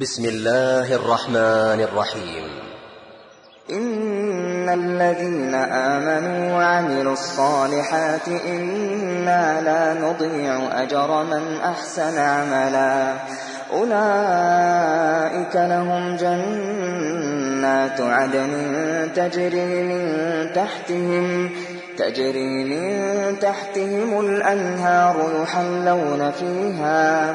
بسم الله الرحمن الرحيم. إن الذين آمنوا وعملوا الصالحات إنا لا نضيع أجر من أحسن عملا. أولئك لهم جنات عدن تجري من تحتهم تجري من تحتهم الأنهار يحلون فيها.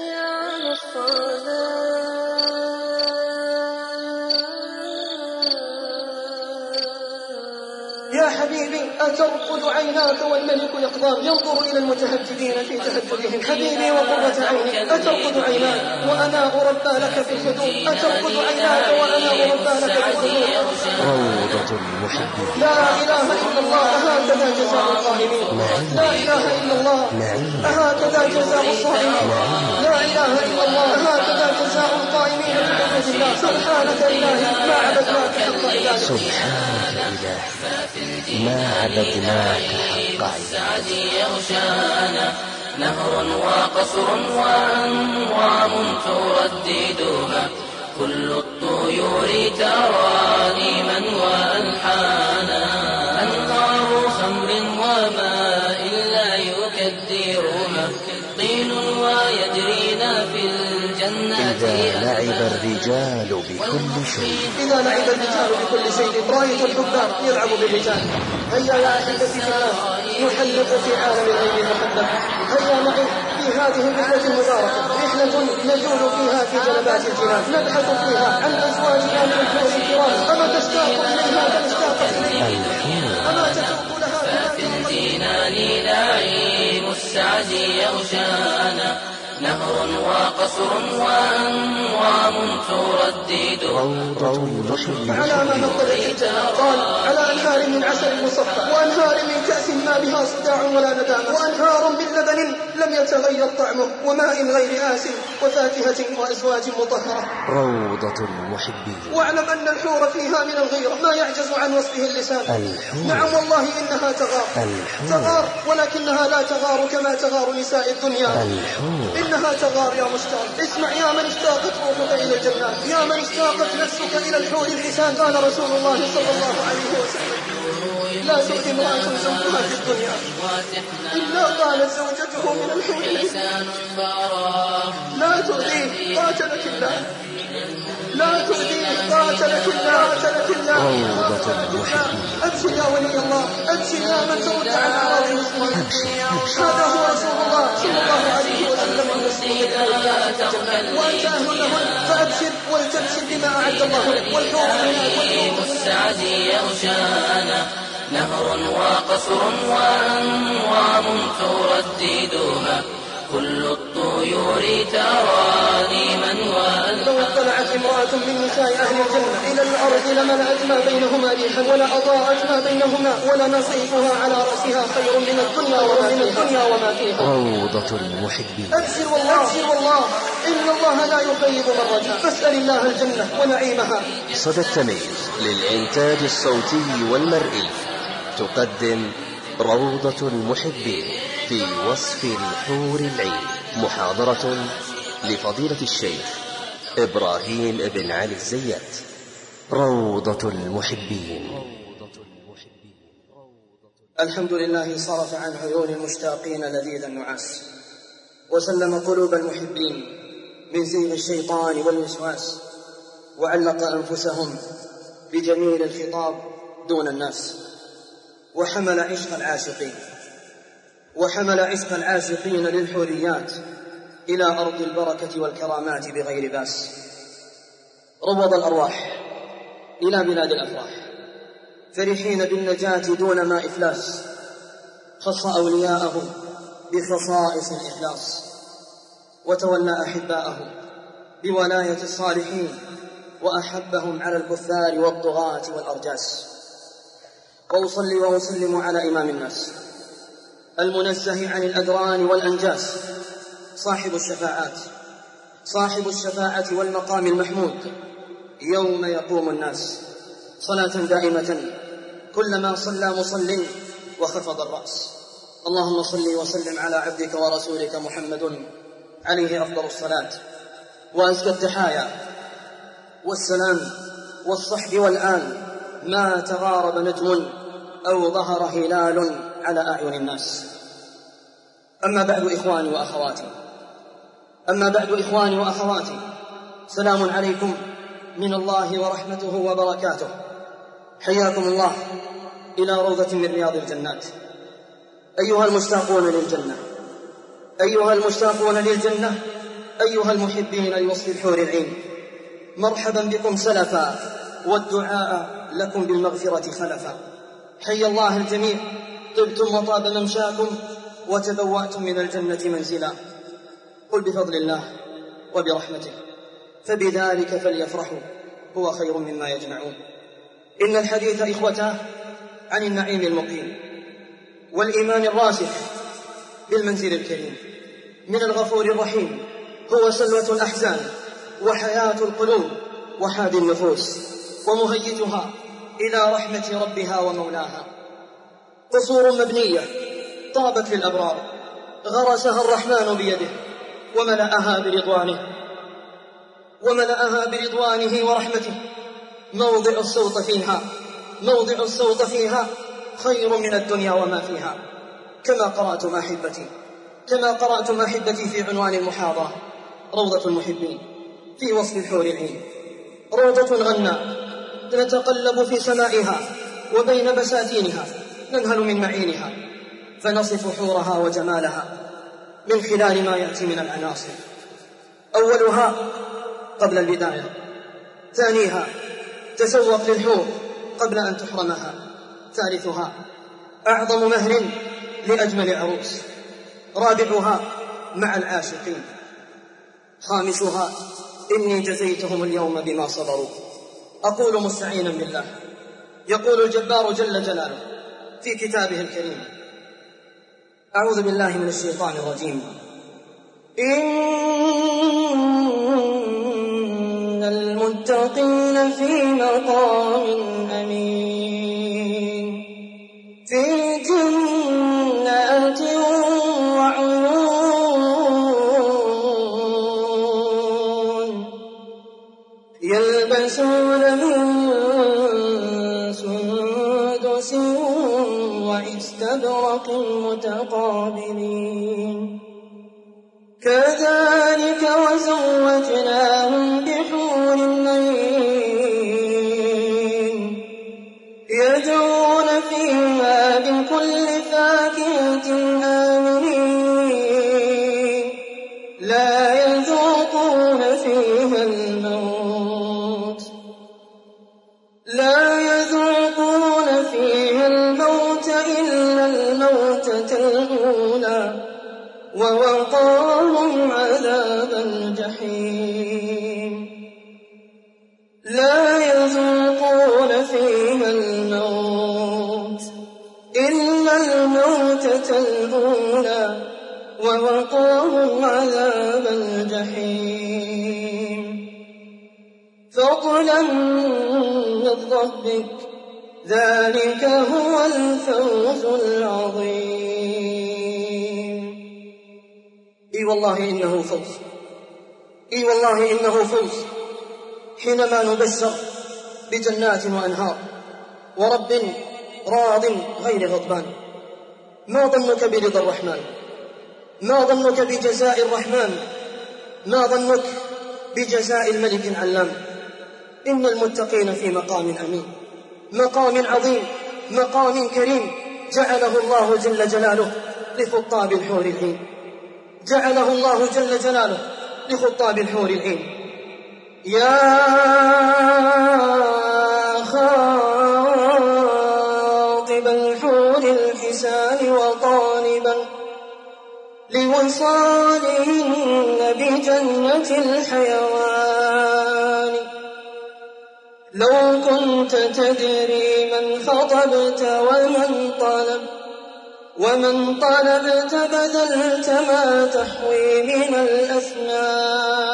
الصلاة أترقد عيناك والملك يقدر ينظر إلى المتهجدين في تهجدهم حبيبي وقرة عيني. أترقد عيناك وأنا أربى لك في الحدود. أترقد عيناك وأنا أربى لك في الحدود. روضة المحبين لا إله إلا الله. هكذا جزاء الظالمين. لا إله إلا الله. أهكذا جزاء الصائمين لا إله إلا الله. هكذا جزاء القائمين. الله سبحانك إلهي. ما عبدناك حق إلهي سبحانك إلهي. ما عبدناك حق عبادك نهر وقصر وأنوام ترددها كل الطيور ترانيما وألحانا الرجال بكل شيء. إذا لعب الرجال بكل شيء راية الحكام يلعب بالرجال. هيا يا أحبتي نحلق في عالم العلم فقدم هيا معي في هذه الرحلة المباركة رحلة نجول فيها في جنبات الجنان نبحث فيها عن أزواجنا من الفوز الكرام. أما تشتاق إليها تشتاق إليها؟ أما تتوق لها في الجنان نعيم السعد يغشانا. نهر وقصر وأنوار تردد روضة البشر على مناطق قال على أنهار من عسل مصفى وأنهار من كأس ما بها صداع ولا ندامة وأنهار من لبن لم يتغير طعمه وماء غير آس وفاكهة وأزواج مطهرة. روضة المحبين. واعلم أن الحور فيها من الغيرة ما يعجز عن وصفه اللسان. الحور. نعم والله إنها تغار. الحور. تغار ولكنها لا تغار كما تغار نساء الدنيا. الحور. إنها تغار يا مشتاق. اسمع يا من اشتاقت روحك إلى الجنات يا من اشتاقت نفسك إلى الحور الحسان قال رسول الله صلى الله عليه وسلم. لا تؤذي امرأة زوجها في الدنيا إلا قالت زوجته من الحور الحسان لا تؤذيه قاتلك الله. لا تؤذيه قاتلك الله قاتلك الله أبشر يا ولي الله أبشر يا من ترد عن هذا هو رسول الله صلى الله عليه وسلم. وأنت أهل لهن فأبشر ولتبشر بما أعد الله. والحور والحور السعد يغشانا نهر وقصر وأنوار ترددها كل الطيور تراني من وأنت لو اطلعت امرأة من نساء أهل الجنة إلى الأرض لملأت ما بينهما ريحا ولا أضاءت ما بينهما ولنصيفها على رأسها خير من الدنيا وما من الدنيا وما فيها. روضة المحبين. أبشر والله أبشر والله. إن الله لا يخيب من رجع فاسأل الله الجنة ونعيمها. صدى التميز للإنتاج الصوتي والمرئي. تقدم روضة المحبين في وصف الحور العين محاضرة لفضيلة الشيخ إبراهيم بن علي الزيات. روضة المحبين. الحمد لله صرف عن عيون المشتاقين لذيذ النعاس وسلم قلوب المحبين من زين الشيطان والوسواس وعلق أنفسهم بجميل الخطاب دون الناس. وحمل عشق العاشقين وحمل عشق العاشقين للحوريات إلى أرض البركة والكرامات بغير بأس. روض الأرواح إلى بلاد الأفراح. فرحين بالنجاة دون ما إفلاس. خص أولياءهم بخصائص الإخلاص. وتولى أحباءهم بولاية الصالحين وأحبهم على الكفار والطغاة والأرجاس. وأصلي وأسلم على إمام الناس. المنزه عن الأدران والأنجاس. صاحب الشفاعات. صاحب الشفاعة والمقام المحمود. يوم يقوم الناس. صلاة دائمة. كلما صلى مصل وخفض الرأس. اللهم صل وسلم على عبدك ورسولك محمد. عليه أفضل الصلاة. وأزكى التحايا والسلام والصحب والآن. ما تغارب نجم. أو ظهر هلال على أعين الناس. أما بعد إخواني وأخواتي. أما بعد إخواني وأخواتي سلام عليكم من الله ورحمته وبركاته. حياكم الله إلى روضة من رياض الجنات. أيها المشتاقون للجنة أيها المشتاقون للجنة أيها المحبين لوصف الحور العين مرحبا بكم سلفا والدعاء لكم بالمغفرة خلفا حي الله الجميع. طبتم وطاب ممشاكم وتبوأتم من الجنة منزلا. قل بفضل الله وبرحمته. فبذلك فليفرحوا. هو خير مما يجمعون. إن الحديث إخوته عن النعيم المقيم والإيمان الراسخ بالمنزل الكريم. من الغفور الرحيم. هو سلوة الأحزان وحياة القلوب وحاد النفوس. ومهيتها إلى رحمة ربها ومولاها. قصور مبنية طابت للأبرار غرسها الرحمن بيده وملأها برضوانه. وملأها برضوانه ورحمته. موضع الصوت فيها موضع الصوت فيها خير من الدنيا وما فيها. كما قرأت ما حبتي كما قرأت ما حبتي في عنوان المحاضرة روضة المحبين في وصف الحور العين. روضة غناء نتقلب في سمائها وبين بساتينها ننهل من معينها فنصف حورها وجمالها من خلال ما يأتي من العناصر. أولها قبل البداية ثانيها تسوق للحور قبل أن تحرمها ثالثها أعظم مهر لأجمل عروس رابعها مع العاشقين خامسها إني جزيتهم اليوم بما صبروا. أقول مستعينا بالله. يقول الجبار جل جلاله في كتابه الكريم. أعوذ بالله من الشيطان الرجيم. إن المتقين في مقام أمين. كذلك حميم لا يذوقون فيها الموت إلا الموتة الأولى ووقاهم عذاب الجحيم. فضلا من ربك ذلك هو الفوز العظيم. إي والله إنه فوز. اي والله انه فوز. حينما نبشر بجنات وانهار ورب راض غير غضبان. ما ظنك برضا الرحمن؟ ما ظنك بجزاء الرحمن؟ ما ظنك بجزاء الملك العلام؟ ان المتقين في مقام امين مقام عظيم مقام كريم جعله الله جل جلاله لخطاب الحور العين جعله الله جل جلاله لخطاب الحور العين. يا خاطب الحور الحسان وطالبا لوصالهن بجنة الحيوان. لو كنت تدري من خطبت ومن طلبت ومن طلبت بدلت ما تحوي من الأثمان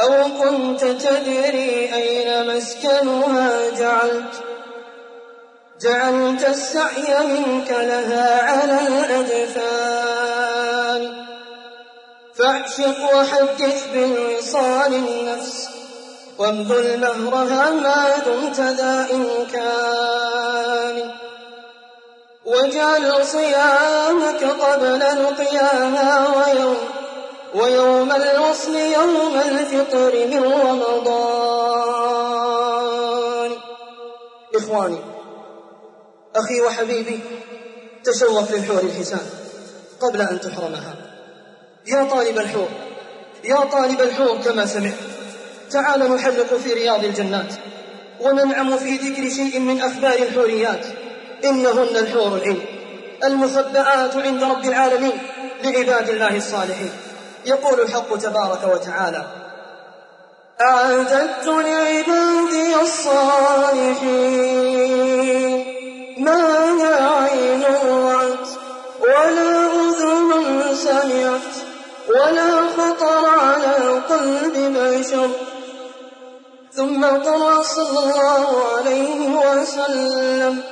أو كنت تدري أين مسكنها جعلت جعلت السعي منك لها على الأدفان فاعشق وحدث بالوصال النفس وابذل مهرها ما دمت ذا إمكان واجعل صيامك قبل القيامة ويوم, ويوم الوصل يوم الفطر من رمضان. إخواني أخي وحبيبي تشوف للحور الحسان قبل أن تحرمها. يا طالب الحور يا طالب الحور كما سمعت تعال نحلق في رياض الجنات وننعم في ذكر شيء من أخبار الحوريات. إنهن الحور العين المصدعات عند رب العالمين لعباد الله الصالحين. يقول الحق تبارك وتعالى أعددت لعبادي الصالحين ما لا عين رأت ولا أذن سمعت ولا خطر على قلب بشر. ثم قرأ صلى الله عليه وسلم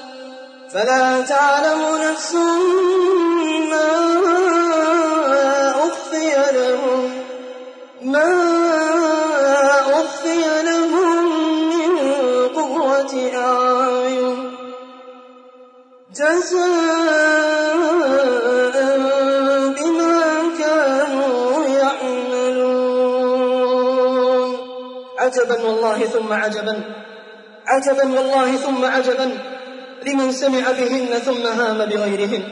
فلا تعلم نفس ما أخفي لهم ما أخفي لهم من قوة أعين. جزاء بما كانوا يعملون. عجبا والله ثم عجبا عجبا والله ثم عجبا. لمن سمع بهن ثم هام بغيرهن.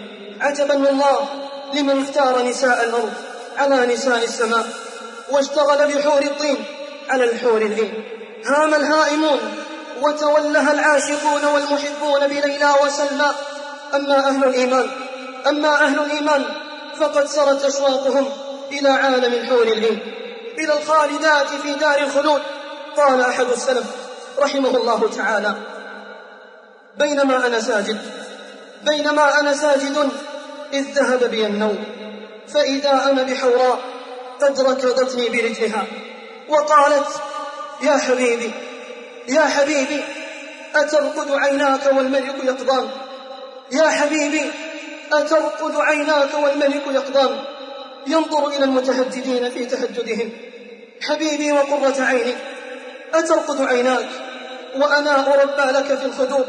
عجبا والله لمن اختار نساء الأرض على نساء السماء واشتغل بحور الطين على الحور العين. هام الهائمون وتولها العاشقون والمحبون بليلى وسلمى أما أهل الإيمان أما أهل الإيمان فقد سرت أشواقهم إلى عالم الحور العين. إلى الخالدات في دار الخلود. قال أحد السلف رحمه الله تعالى بينما أنا ساجد بينما أنا ساجد إذ ذهب بي النوم فإذا أنا بحوراء قد ركضتني برجلها وقالت يا حبيبي يا حبيبي أترقد عيناك والملك يقضان يا حبيبي أترقد عيناك والملك يقضان ينظر إلى المتهجدين في تهجدهم حبيبي وقرة عيني أترقد عيناك وأنا أربى لك في الخدور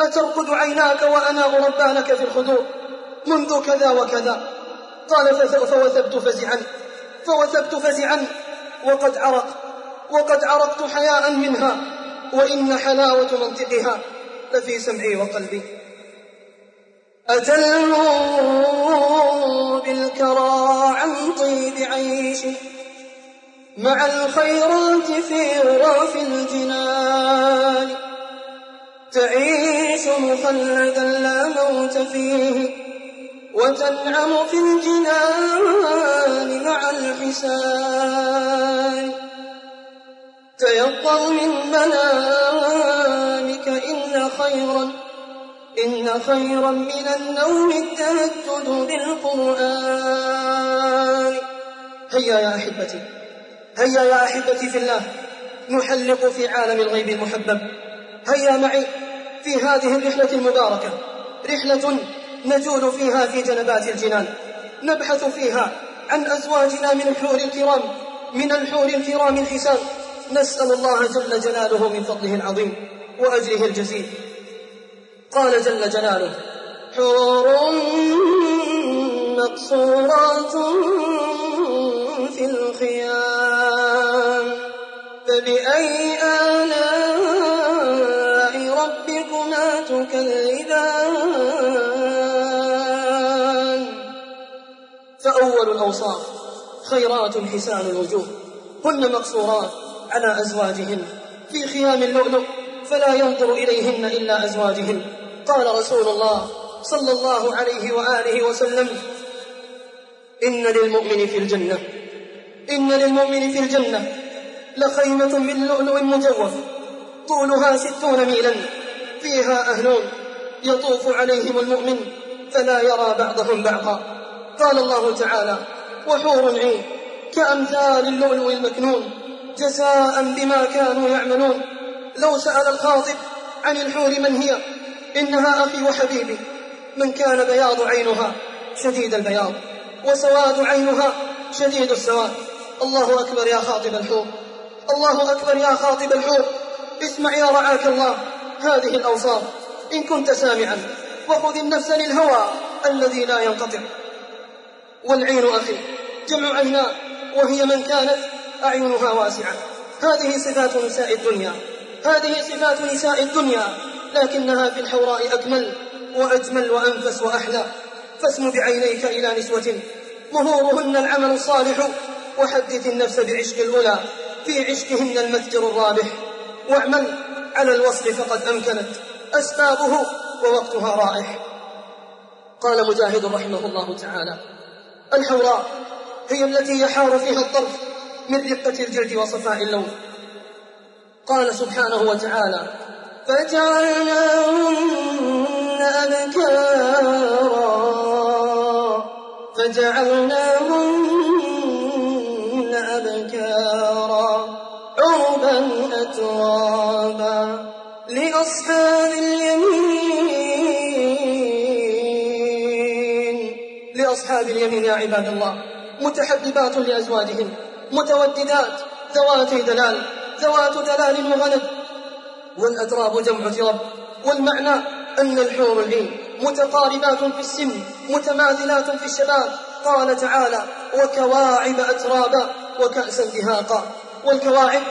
أترقد عيناك وأناغ ربانك في الخدوع؟ منذ كذا وكذا. قال فوثبت فزعا. فوثبت فزعا. وقد عرق. وقد عرقت حياء منها. وإن حلاوة منطقها لفي سمعي وقلبي. أتلوا بالكرى عن طيب عيش مع الخيرات في رواف الجنان. تعيش مخلدا لا موت فيه وتنعم في الجنان مع الحسان تيقظ من منامك إن خيرا إن خيرا من النوم التهجد بالقرآن. هيا يا أحبتي هيا يا أحبتي في الله نحلق في عالم الغيب المحبب. هيا معي في هذه الرحلة المباركة. رحلة نجول فيها في جنبات الجنان. نبحث فيها عن أزواجنا من الحور الكرام من الحور الكرام الحسان نسأل الله جل جلاله من فضله العظيم وأجره الجزيل. قال جل جلاله حور مقصورات في الخيام. فبأي تكلدان فأول الأوصاف خيرات حسان الوجوه هن مقصورات على أزواجهن. في خيام اللؤلؤ فلا ينظر إليهن إلا أزواجهن. قال رسول الله صلى الله عليه وآله وسلم إن للمؤمن في الجنة إن للمؤمن في الجنة لخيمة من لؤلؤ مجوف طولها ستون ميلا. فيها أهلون يطوف عليهم المؤمن فلا يرى بعضهم بعضا. قال الله تعالى وحور عين كأمثال اللؤلؤ المكنون جزاء بما كانوا يعملون. لو سأل الخاطب عن الحور من هي إنها أخي وحبيبي. من كان بياض عينها شديد البياض وسواد عينها شديد السواد. الله أكبر يا خاطب الحور الله أكبر يا خاطب الحور. اسمع يا رعاك الله. هذه الأوصاف. إن كنت سامعا وخذ النفس للهوى الذي لا ينقطع. والعين أخي جمع عينا وهي من كانت أعينها واسعة. هذه صفات نساء الدنيا. هذه صفات نساء الدنيا. لكنها في الحوراء أكمل وأجمل وأنفس وأحلى. فاسم بعينيك إلى نسوة. مهورهن العمل الصالح. وحدث النفس بعشق الأولى. في عشقهن المتجر الرابح. واعمل على الوصل فقد أمكنت. أسبابه ووقتها رائح. قال مجاهد رحمه الله تعالى الحوراء هي التي يحار فيها الطرف من رقة الجلد وصفاء اللون. قال سبحانه وتعالى فجعلناهن أبكارا. فجعلناهن ترابا لأصحاب اليمين. لأصحاب اليمين يا عباد الله. متحببات لأزواجهم. متوددات. ذوات دلال. ذوات دلال وغنم. والأتراب جمع ترب والمعنى أن الحور العين. متقاربات في السن. متماثلات في الشباب. قال تعالى وكواعب أترابا وكأسا دهاقا. والكواعب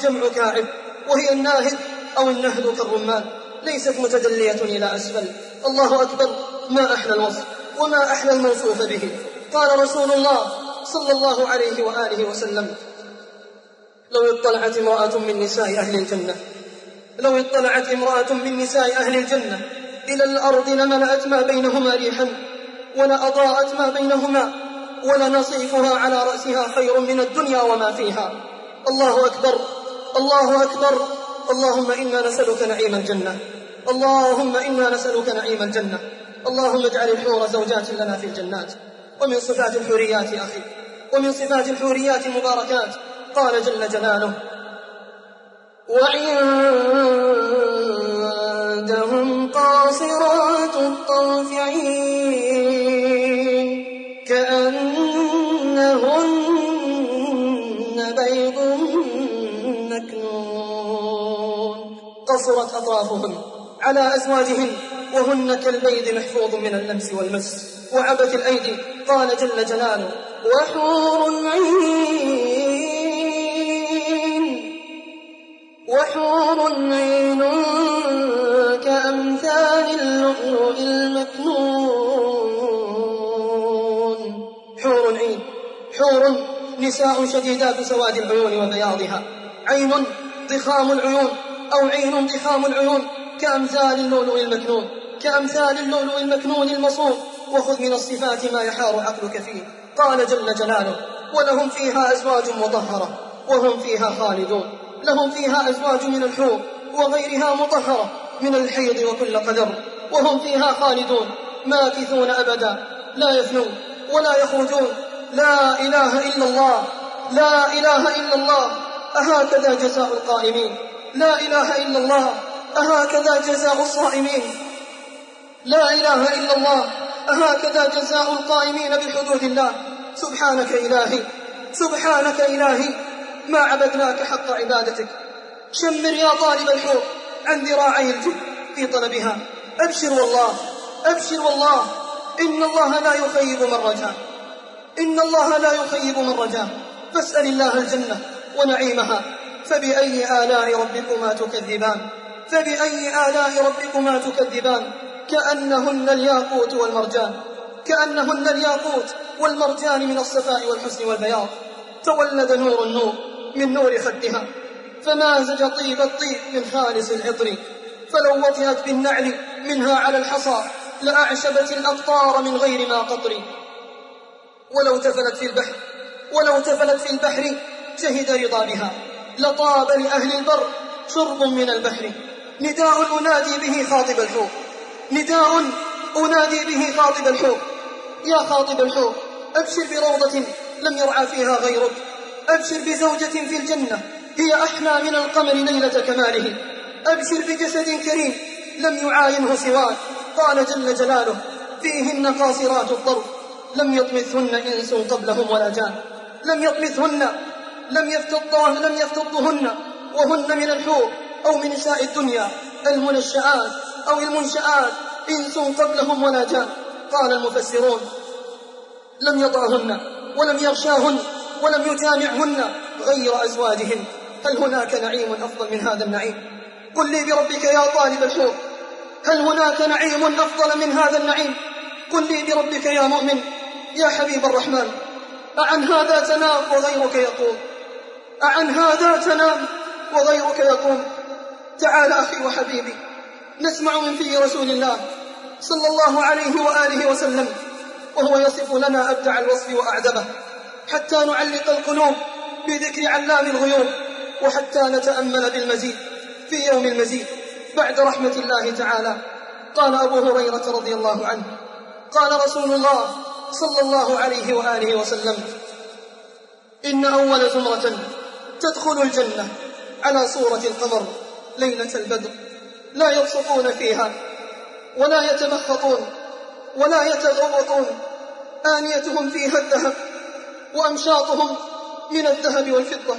جمع كاعب وهي الناهد أو النهد كالرمان. ليست متدلية إلى أسفل. الله أكبر ما أحلى الوصف وما أحلى الموصوف به. قال رسول الله صلى الله عليه وآله وسلم لو اطلعت امرأة من نساء أهل الجنة لو اطلعت امرأة من نساء أهل الجنة إلى الأرض لملأت ما بينهما ريحا ولأضاءت ما بينهما ولنصيفها على رأسها خير من الدنيا وما فيها. الله أكبر. الله أكبر اللهم إنا نسألك نعيم الجنة اللهم إنا نسألك نعيم الجنة اللهم اجعل الحور زوجات لنا في الجنات ومن صفات الحوريات أخي ومن صفات الحوريات المباركات قال جل جلاله وعندهم قصرت أطرافهن على أزواجهن وهن كالبيد محفوظ من اللمس والمس وعبت الأيدي قال جل جلاله وحور عين وحور عين كأمثال اللؤلؤ المكنون. حور عين حور نساء شديدات سواد العيون وبياضها عين ضخام العيون أو عين ضحام العيون كأمثال اللؤلؤ المكنون كأمثال اللؤلؤ المكنون المصون وخذ من الصفات ما يحار عقلك فيه. قال جل جلاله ولهم فيها أزواج مطهرة وهم فيها خالدون. لهم فيها أزواج من الحور وغيرها مطهرة من الحيض وكل قدر. وهم فيها خالدون ماكثون أبدا لا يفنون ولا يخرجون. لا إله إلا الله لا إله إلا الله. أهكذا جزاء القائمين لا إله إلا الله أهكذا جزاء الصائمين. لا إله إلا الله أهكذا جزاء القائمين بحدود الله. سبحانك إلهي سبحانك إلهي ما عبدناك حق عبادتك. شمر يا طالب الحور عن ذراعي الجب في طلبها. أبشر والله أبشر والله. إن الله لا يخيب من رجاه إن الله لا يخيب من رجاه فاسأل الله الجنة ونعيمها. فبأي آلاء ربكما تكذبان؟ فبأي آلاء ربكما تكذبان؟ كأنهن الياقوت والمرجان. كأنهن الياقوت والمرجان من الصفاء والحسن والبياض. تولد نور النور من نور خدها. فمازج طيب الطيب من خالص العطر. فلو وطئت بالنعل منها على الحصى لأعشبت الأقطار من غير ما قطر. ولو تفلت في البحر ولو تفلت في البحر شهد رضا بها. لطاب لأهل البر شرب من البحر. نداء أنادي به خاطب الحور نداء أنادي به خاطب الحور يا خاطب الحور أبشر بروضة لم يرعى فيها غيرك. أبشر بزوجة في الجنة هي أحلى من القمر ليلة كماله. أبشر بجسد كريم لم يعاينه سواك. قال جل جلاله فيهن قاصرات الطرف لم يطمثهن إنس قبلهم ولا جان. لم يطمثهن لم يفتضه لم يفتضهن وهن من الحور أو من نساء الدنيا المنشآت أو المنشآت إنس قبلهم ولا جان. قال المفسرون لم يطعهن ولم يغشاهن ولم يجامعهن غير أزواجهن. هل هناك نعيم أفضل من هذا النعيم؟ قل لي بربك يا طالب الحور هل هناك نعيم أفضل من هذا النعيم؟ قل لي بربك يا مؤمن يا حبيب الرحمن أعن هذا تناف وغيرك يقول أعن هذا تنام وغيرك يقوم. تعال أخي وحبيبي نسمع من في رسول الله صلى الله عليه وآله وسلم وهو يصف لنا أبدع الوصف وأعذبه حتى نعلق القلوب بذكر علام الغيوب وحتى نتأمل بالمزيد في يوم المزيد بعد رحمة الله تعالى. قال أبو هريرة رضي الله عنه قال رسول الله صلى الله عليه وآله وسلم إن أول زمرة تدخل الجنة على صورة القمر ليلة البدر لا يبصقون فيها ولا يتمخطون ولا يتغوطون آنيتهم فيها الذهب وأمشاطهم من الذهب والفضة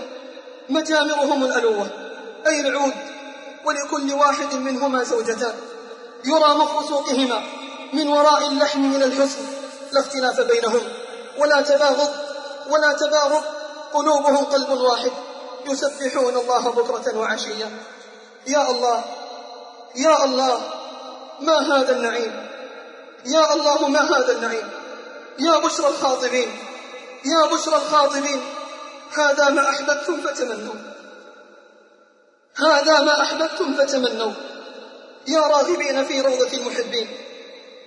مجامرهم الألوة أي العود ولكل واحد منهما زوجتان يرى مخ سوقهما من وراء اللحم من الحسن لا اختلاف بينهم ولا تباغض ولا تباغض قلوبهم قلب واحد. يسبحون الله بكرة وعشية. يا الله يا الله ما هذا النعيم؟ يا الله ما هذا النعيم؟ يا بشرى الخاطبين يا بشرى الخاطبين هذا ما أحببتم فتمنوا هذا ما أحببتم فتمنوا يا راغبين في روضة المحبين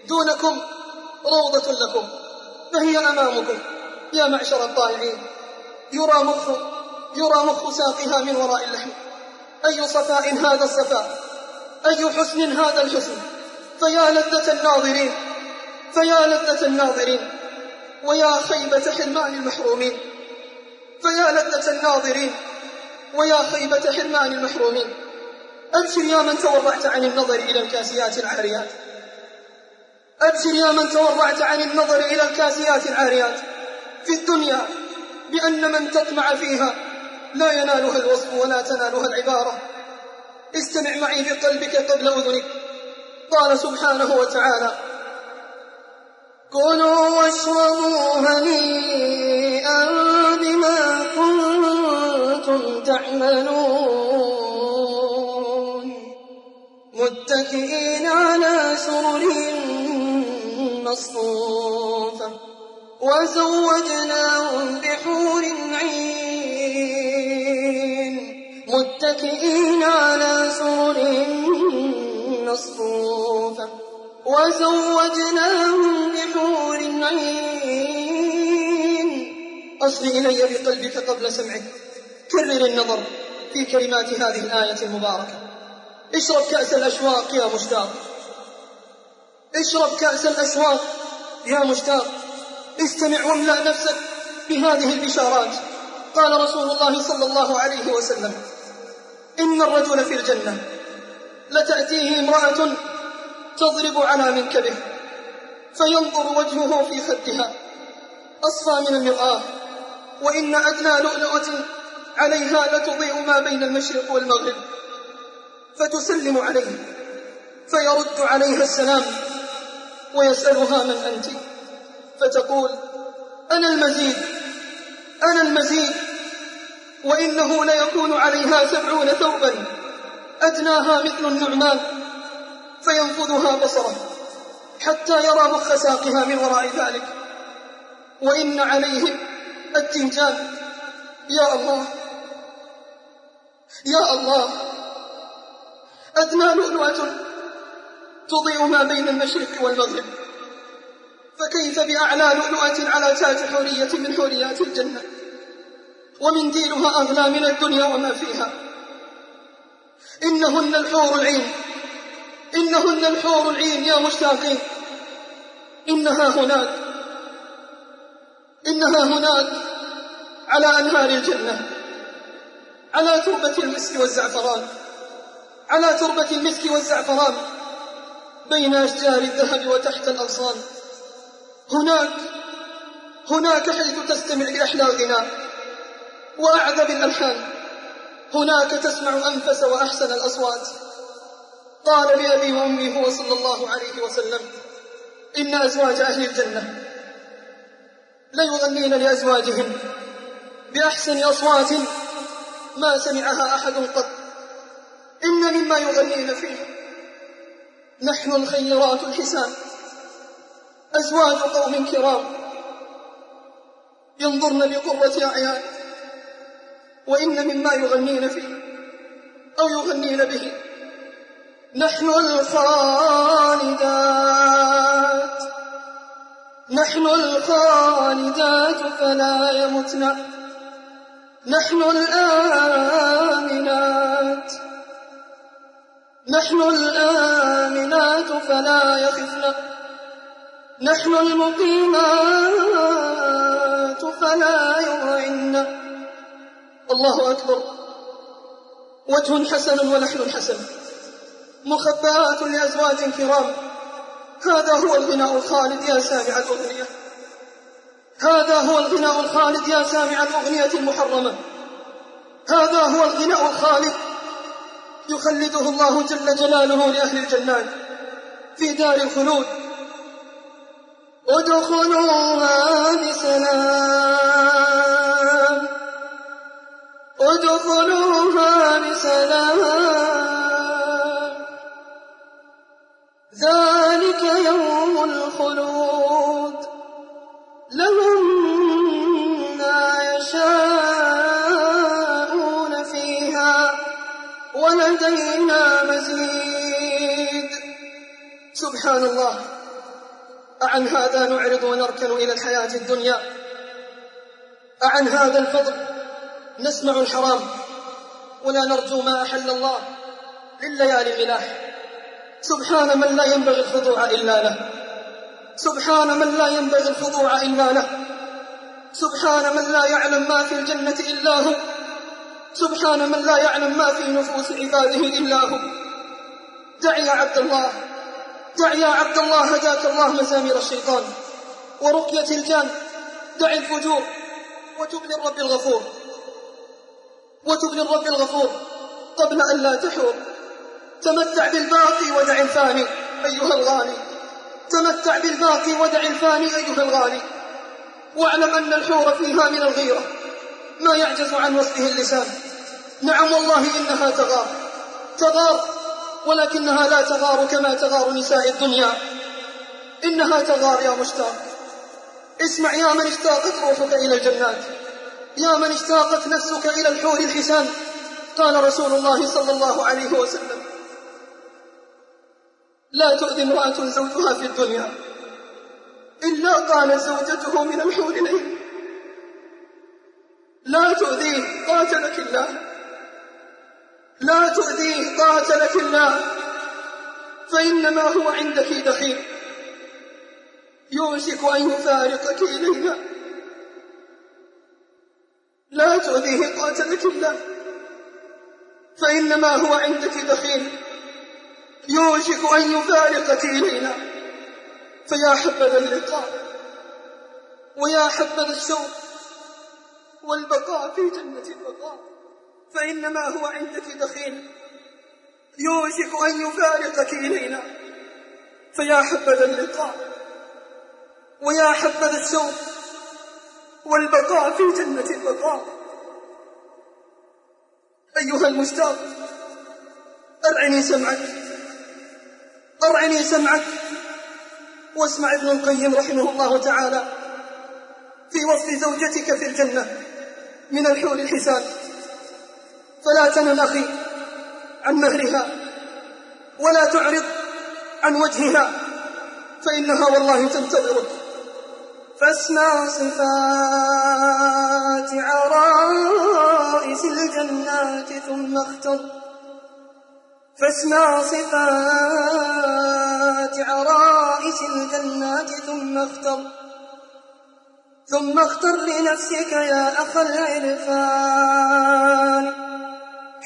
دونكم روضة لكم فهي أمامكم. يا معشر الطائعين يرى مخ يرى مخ ساقها من وراء اللحم. أي صفاء هذا الصفاء؟ أي حسن هذا الحسن؟ فيا لذة الناظرين فيا لذة الناظرين ويا خيبة حرمان المحرومين. فيا لذة الناظرين ويا خيبة حرمان المحرومين. أبشر يا من تورعت عن النظر إلى الكاسيات العاريات. أبشر يا من تورعت عن النظر إلى الكاسيات العاريات. في الدنيا بأن من تطمع فيها لا ينالها الوصف ولا تنالها العبارة. استمع معي بقلبك قبل أذنك. قال سبحانه وتعالى كلوا واشربوا هنيئا بما كنتم تعملون. متكئين على سرر مصفوفة. وزوجناهم بحور عين. متكئين على سرر مصفوفة وزوجناهم بحور عين. أصغي إلي بقلبك قبل سمعك. كرر النظر في كلمات هذه الآية المباركة. اشرب كأس الأشواق يا مشتاق. اشرب كأس الأشواق يا مشتاق. استمع واملأ نفسك بهذه البشارات قال رسول الله صلى الله عليه وسلم إن الرجل في الجنة لتأتيه امرأة تضرب على منكبه فينظر وجهه في خدها. أصفى من المرآة وإن أدنى لؤلؤة عليها لتضيء ما بين المشرق والمغرب فتسلم عليه فيرد عليها السلام ويسألها من أنت؟ فتقول أنا المزيد أنا المزيد. وإنه ليكون عليها سبعون ثوبا. أدناها مثل النعمان فينفضها بصره حتى يرى مخ ساقها من وراء ذلك. وإن عليهم التنجان. يا الله يا الله. أدنى لؤلؤة تضيء ما بين المشرق والمغرب. فكيف بأعلى لؤلؤة على تاج حورية من حوريات الجنة؟ ومن دينها أغلى من الدنيا وما فيها. إنهن الحور العين. إنهن الحور العين يا مشتاقين. إنها هناك. إنها هناك على أنهار الجنة. على تربة المسك والزعفران. على تربة المسك والزعفران. بين أشجار الذهب وتحت الأغصان. هناك. هناك حيث تستمع لأحلى الغناء وأعذب الألحان هناك تسمع أنفس وأحسن الأصوات. قال لأبي وأمي هو صلى الله عليه وسلم إن أزواج أهل الجنة ليغنين لأزواجهم بأحسن أصوات ما سمعها أحد قط. إن مما يغنين فيه نحن الخيرات الحسان أزواج قوم كرام ينظرن بقرة أعيان وإن مما يغنين فيه أو يغنين به. نحن الخالدات. نحن الخالدات فلا يمتنا. نحن الآمنات. نحن الآمنات فلا يخفنا. نحن المقيمات فلا يرعنا الله أكبر وجه حسن ولحن حسن. مخبآت لأزواج كرام هذا هو الغناء الخالد يا سامع الأغنية. هذا هو الغناء الخالد يا سامع الأغنية المحرمة. هذا هو الغناء الخالد. يخلده الله جل جلاله لأهل الجنان في دار الخلود. ادخلوها بسلام ادخلوها بسلام. ذلك يوم الخلود. لهم ما يشاءون فيها ولدينا مزيد. سبحان الله أعن هذا نعرض ونركن إلى الحياة الدنيا. أعن هذا الفضل. نسمع الحرام. ولا نرجو ما أحل الله لليالي الملاح سبحان من لا ينبغي الخضوع إلا له. سبحان من لا ينبغي الخضوع إلا له. سبحان من لا يعلم ما في الجنة إلا هو. سبحان من لا يعلم ما في نفوس عباده إلا هو. دع يا عبد الله. دع يا عبد الله هداك الله مزامير الشيطان. ورقية الجان. دع الفجور. وتب للرب الغفور. وتب للرب الغفور. قبل أن لا تحور تمتع بالباقي ودع الفاني أيها الغالي. تمتع بالباقي ودع الفاني أيها الغالي. واعلم أن الحور فيها من الغيرة. ما يعجز عن وصفه اللسان. نعم والله إنها تغار. تغار ولكنها لا تغار كما تغار نساء الدنيا. إنها تغار يا مشتاق. اسمع يا من اشتاقت روحك إلى الجنات. يا من اشتاقت نفسك إلى الحور الحسان قال رسول الله صلى الله عليه وسلم. لا تؤذي امرأة زوجها في الدنيا إلا قال زوجته من الحور العين لا تؤذيه قاتلك الله. لا تؤذيه قاتلك الله. فإنما هو عندك دخيل. يوشك أن يفارقك إلينا. لا تؤذيه قاتلك الله فإنما هو عندك دخيل. يوشك أن يفارقك إلينا. فيا حبذا اللقاء. ويا حبذا الشوق. والبقاء في جنة البقاء. فإنما هو عندك دخيل. يوشك أن يفارقك إلينا. فيا حبذا اللقاء. ويا حبذا الشوق. والبقاء في جنة البقاء. أيها المشتاق أرعني سمعك. أرعني سمعك. واسمع ابن القيم رحمه الله تعالى في وصف زوجتك في الجنة من الحور الحسان فلا تنل أخي عن مهرها ولا تعرض عن وجهها فإنها والله تنتظرك فاسمع صفات عرائس الجنات ثم اختر. فاسمع صفات عرائس الجنات ثم اختر. ثم اختر لنفسك يا أخ العرفان.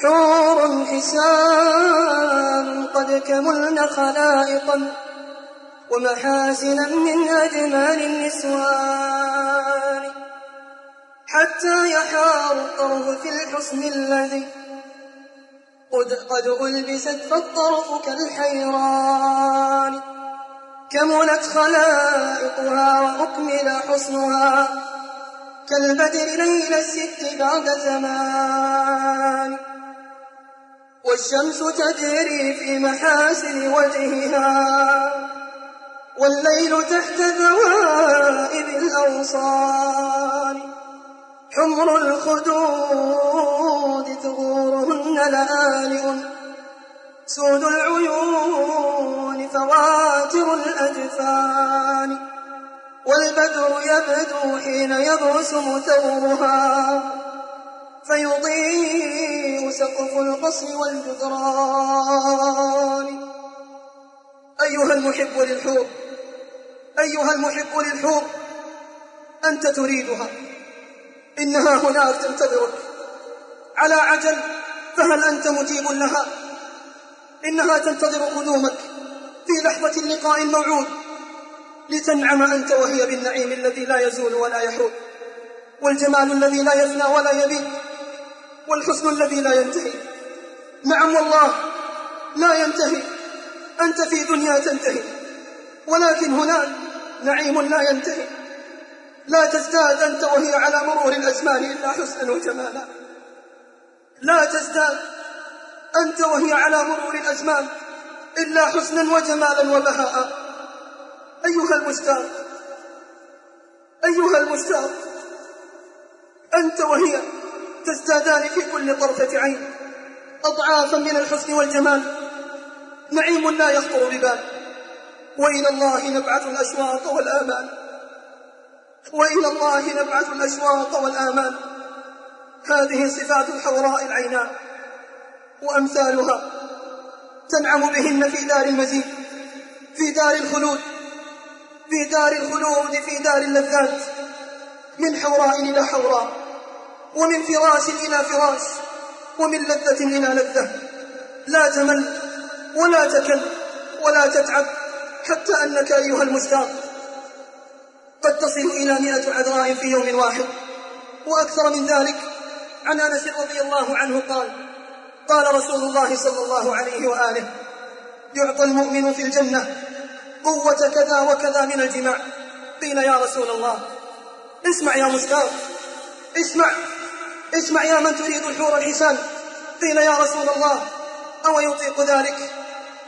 حور حسان قد كملن خلائقا. ومحاسنا من أجمال النسوان. حتى يحار الطرف في الحسن الذي قد قد ألبست فالطرف كالحيران. كملت خلائقها وأكمل حسنها كالبدر ليل الست بعد زمان. والشمس تجري في محاسن وجهها. والليل تحت ذوائب الأوصار حمر الخدود ثغورهن لآلئ. سود العيون فواتر الأجفان. والبدر يبدو حين يبرسم ثورها. فيضيء سقف القصر والجدران. أيها المحب للحور. أيها المحب للحور أنت تريدها. إنها هناك تنتظرك. على عجل فهل أنت مجيب لها؟ إنها تنتظر قدومك في لحظة اللقاء الموعود لتنعم أنت وهي بالنعيم الذي لا يزول ولا يحول والجمال الذي لا يفنى ولا يبيد والحسن الذي لا ينتهي. نعم والله لا ينتهي. أنت في دنيا تنتهي. ولكن هناك نعيم لا ينتهي. لا تزداد أنت وهي على مرور الأزمان إلا حسنا وجمالا. لا تزداد أنت وهي على مرور الأزمان إلا حسنا وجمالا وبهاء. أيها المشتاق أيها المشتاق أنت وهي تزدادان في كل طرفة عين أضعافا من الحسن والجمال. نعيم لا يخطر ببال. وإلى الله نبعث الأشواق والآمال. وإلى الله نبعث الأشواق والآمال. هذه صفات الحوراء العيناء. وأمثالها تنعم بهن في دار المزيد في دار الخلود في دار الخلود في دار اللذات. من حوراء إلى حوراء ومن فراش إلى فراش ومن لذة إلى لذة. لا تمل ولا تكل ولا تتعب. حتى أنك أيها المشتاق قد تصل إلى مئة عذراء في يوم واحد. وأكثر من ذلك عن أنس رضي الله عنه قال قال رسول الله صلى الله عليه وآله يعطى المؤمن في الجنة قوة كذا وكذا من الجماع. قيل يا رسول الله اسمع يا مشتاق اسمع اسمع يا من تريد الحور الحسان. قيل يا رسول الله أو يطيق ذلك؟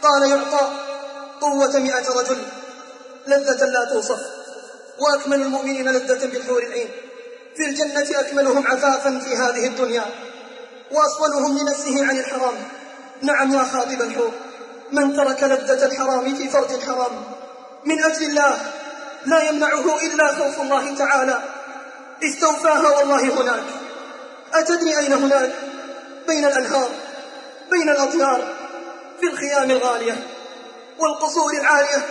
قال يعطى. قوة مئة رجل لذة لا توصف وأكمل المؤمنين لذة بالحور العين. في الجنة أكملهم عفافا في هذه الدنيا وأصولهم لنفسه عن الحرام. نعم يا خاطب الحور من ترك لذة الحرام في فرد الحرام؟ من أجل الله لا يمنعه إلا خوف الله تعالى. استوفاها والله هناك. أتدري أين هناك؟ بين الأنهار بين الأطيار في الخيام الغالية. والقصور العالية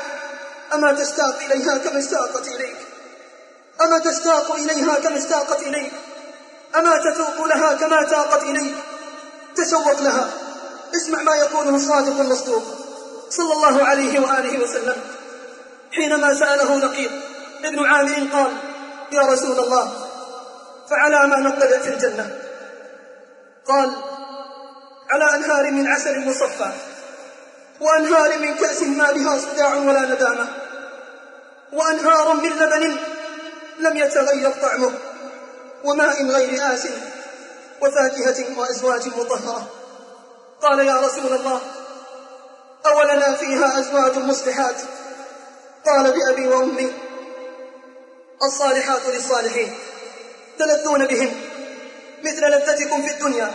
أما تشتاق إليها كما اشتاقت إليك. أما تشتاق إليها كما اشتاقت إليك. أما تتوق لها كما تاقت إليك. تشوق لها. اسمع ما يقوله الصادق المصدوق. صلى الله عليه وآله وسلم. حينما سأله نقيب ابن عامر قال يا رسول الله فعلى ما نطلع في الجنة؟ قال على أنهار من عسل مصفى. وأنهار من كأس ما بها صداع ولا ندامة. وأنهار من لبن لم يتغير طعمه وماء غير آسن وفاكهة وأزواج مطهرة. قال يا رسول الله أولنا فيها أزواج مصلحات؟ قال بأبي وأمي الصالحات للصالحين. تلذون بهم مثل لذتكم في الدنيا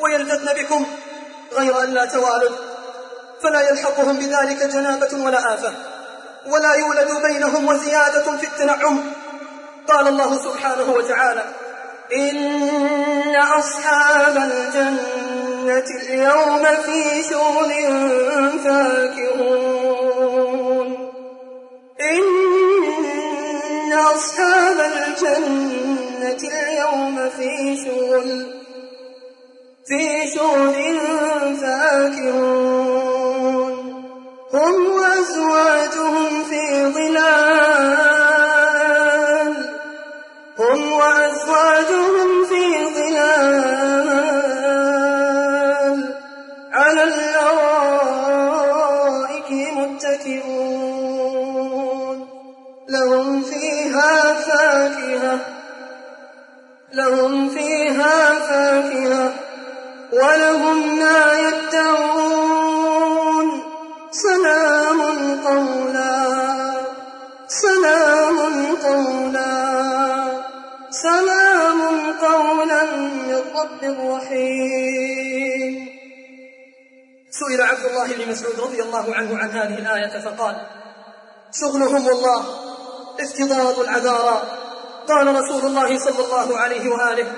ويلذذن بكم غير أن لا توالد. فلا يلحقهم بذلك جنابة ولا آفة. ولا يولد بينهم وزيادة في التنعم. قال الله سبحانه وتعالى إن أصحاب الجنة اليوم في شغل فاكهون. إن أصحاب الجنة اليوم في شغل في شغل فاكهون. هم وأزواجهم في ظلال. هم وأزواجهم في ظلال. على الأرائك متكئون. لهم فيها فاكهة. لهم فيها فاكهة. ولهم ما يدعون. سلام قولا سلام قولا سلام قولا من رب رحيم سئل عبد الله بن مسعود رضي الله عنه عن هذه الآية فقال شغلهم الله افتضاض العذارى. قال رسول الله صلى الله عليه وآله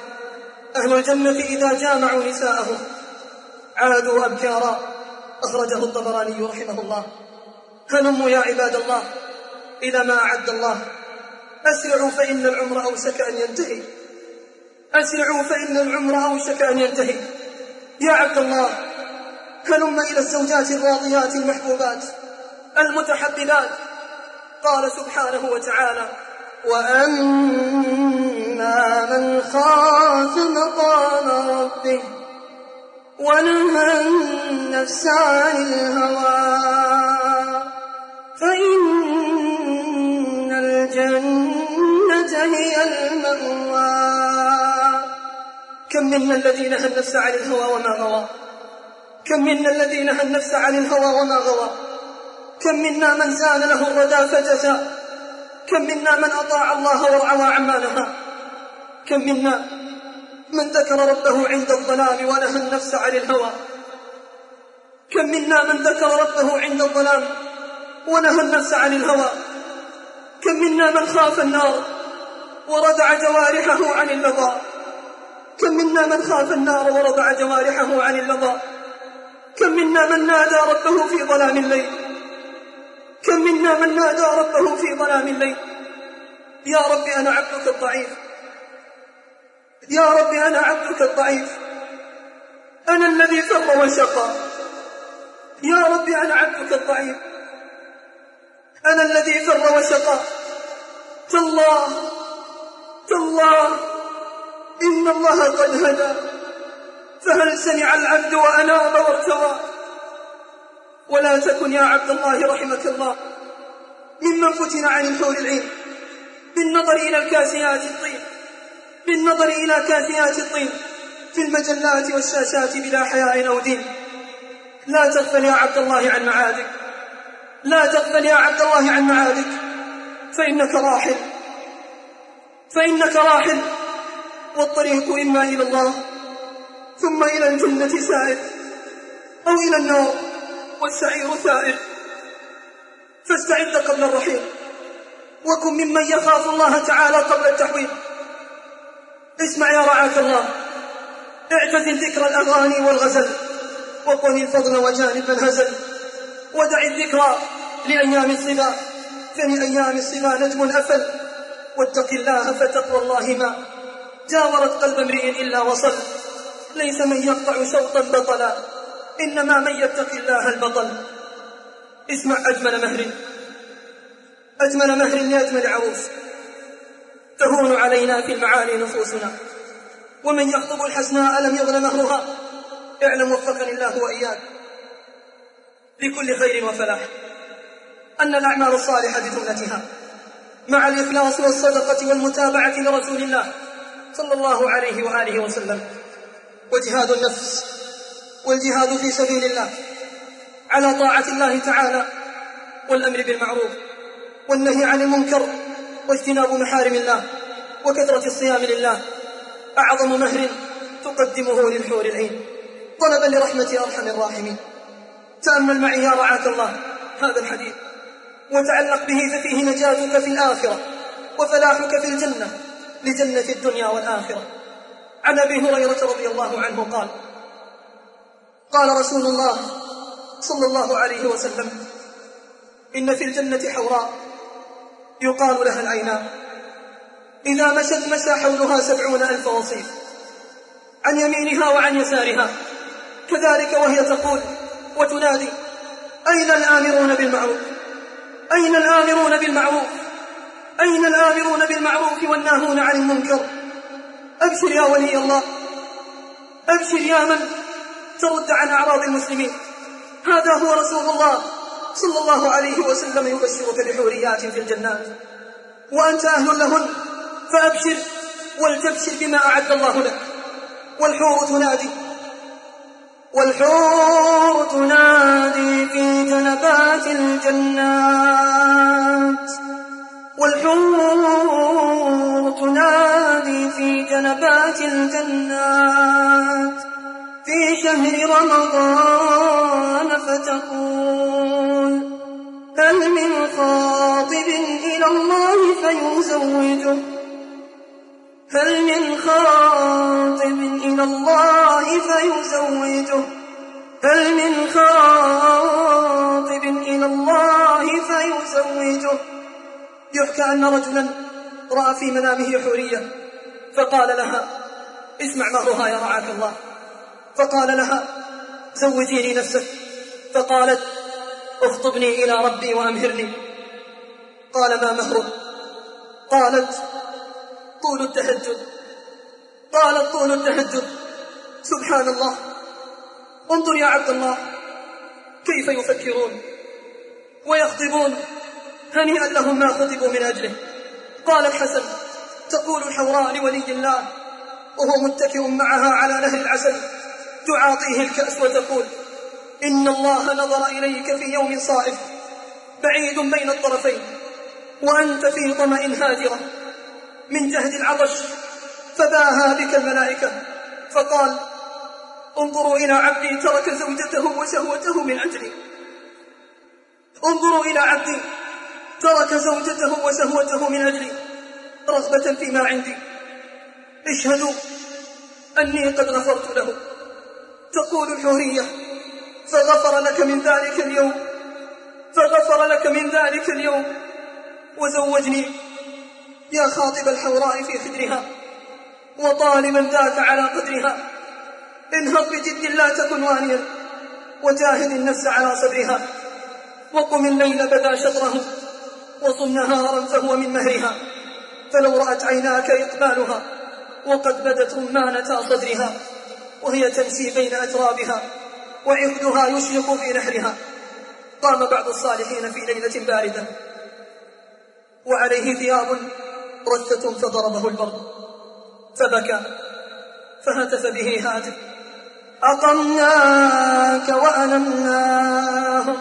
أهل الجنة إذا جامعوا نساءهم عادوا أبكارا. أخرجه الطبراني رحمه الله. هلموا يا عباد الله إلى ما أعد الله. أسرعوا فإن العمر أوشك أن ينتهي. أسرعوا فإن العمر أوشك أن ينتهي. يا عبد الله هلم إلى الزوجات الراضيات المحبوبات المتحببات. قال سبحانه وتعالى وأما من خاف مقام ربه ونهى النفس عن الهوى فإن الجنة هي المأوى. كم منا الذي نهى النفس عن الهوى وما غوى؟ كم منا الذي نهى النفس عن الهوى وما غوى؟ كم منا من زان له الردى فجزى؟ كم منا من أطاع الله ورعوى عما نهى كم منا من ذكر ربه عند الظلام ونهى النفس عن الهوى. كم منا من ذكر ربه عند الظلام ونهى النفس عن الهوى. كم منا من خاف النار وردع جوارحه عن اللظى. كم منا من خاف النار وردع جوارحه عن اللظى. كم منا من نادى ربه في ظلام الليل. كم منا من نادى ربه في ظلام الليل. يا رب أنا عبدك الضعيف. يا ربي أنا عبدك الضعيف. أنا الذي فر وشقى. يا ربي أنا عبدك الضعيف. أنا الذي فر وشقى. تالله تالله إن الله قد هدى. فهل سمع العبد وأنا وارتوى ولا تكن يا عبد الله رحمك الله. ممن فتن عن الحور العين. بالنظر إلى الكاسيات الطين. بالنظر إلى كافئات الطين في المجلات والشاشات بلا حياء أو دين. لا تغفل يا عبد الله عن معادك لا تغفل يا عبد الله عن معادك فإنك راحل. فإنك راحل. والطريق إما إلى الله ثم إلى الجنة سائر أو إلى النار والسعير ثائر فاستعد قبل الرحيل وكن ممن يخاف الله تعالى قبل التحويل. اسمع يا رعاك الله. اعتزل ذكر الأغاني والغزل وقل الفضل وجانب الهزل. ودع الذكرى لأيام الصبا فمن أيام الصبا نجم أفل واتق الله فتقوى الله ما جاورت قلب امرئ إلا وصل. ليس من يقطع شوطا بطلا إنما من يتقي الله البطل. اسمع أجمل مهر أجمل مهر لأجمل عروس. تهون علينا في المعالي نفوسنا. ومن يخطب الحسناء لم يظلم أهلها اعلم وفقني الله وإياك. لكل خير وفلاح. أن الأعمال الصالحة بجملتها. مع الإخلاص والصدقة والمتابعة لرسول الله صلى الله عليه وآله وسلم. وجهاد النفس. والجهاد في سبيل الله. على طاعة الله تعالى والأمر بالمعروف والنهي عن المنكر واجتناب محارم الله وكثرة الصيام لله أعظم مهر تقدمه للحور العين. طلبا لرحمة أرحم الراحمين. تأمل معي يا رعاك الله هذا الحديث. وتعلق به ففيه نجاتك في الآخرة وفلاحك في الجنة لجنة الدنيا والآخرة. عن أبي هريرة رضي الله عنه قال قال رسول الله صلى الله عليه وسلم إن في الجنة حوراء يقال لها العيناء إذا مشت مشى حولها سبعون ألف وصيف. عن يمينها وعن يسارها. كذلك وهي تقول وتنادي. أين الآمرون بالمعروف؟ أين الآمرون بالمعروف؟ أين الآمرون بالمعروف والناهون عن المنكر؟ أبشر يا ولي الله. أبشر يا من ترد عن أعراض المسلمين. هذا هو رسول الله. صلى الله عليه وسلم يبشرك بحوريات في الجنات وأنت أهل لهن فأبشر ولتبشر بما أعد الله لك. والحور تنادي والحور تنادي في جنبات الجنات. والحور تنادي في جنبات الجنات. في شهر رمضان فتقول هل من خاطب إلى الله فيزوجه. هل من خاطب إلى الله فيزوجه. هل من خاطب إلى الله فيزوجه. يحكى أن رجلا رأى في منامه حورية فقال لها اسمع مهرها رعاك الله. فقال لها زوجيني نفسك فقالت اخطبني إلى ربي وأمهرني. قال ما مهرك؟ قالت طول التهجد. قالت طول التهجد. سبحان الله. انظر يا عبد الله كيف يفكرون ويخطبون. هنيئا لهم ما خطبوا من أجله. قال الحسن تقول الحوراء لولي الله وهو متكئ معها على نهر العسل. تعاطيه الكأس وتقول إن الله نظر إليك في يوم صائف بعيد بين الطرفين وأنت في ظمأ هادرة من جهد العطش فباها بك الملائكة فقال انظروا إلى عبدي ترك زوجته وشهوته من أجلي. انظروا إلى عبدي ترك زوجته وشهوته من أجلي. رغبة فيما عندي. اشهدوا أني قد غفرت له تقول الحرية فغفر لك من ذلك اليوم فغفر لك من ذلك اليوم. وزوجني يا خاطب الحوراء في خدرها وطالما ذاك على قدرها. انهض بجد لا تكن وانيا وجاهد النفس على صدرها. وقم الليل بدا شطره وصم نهارا فهو من مهرها. فلو رأت عيناك إقبالها وقد بدت رمانة صدرها. وهي تمشي بين أترابها وعقدها يشرق في نحرها. قام بعض الصالحين في ليلة باردة. وعليه ثياب رثة فضربه البرد. فبكى. فهتف به هاتف. أقمناك وألمناهم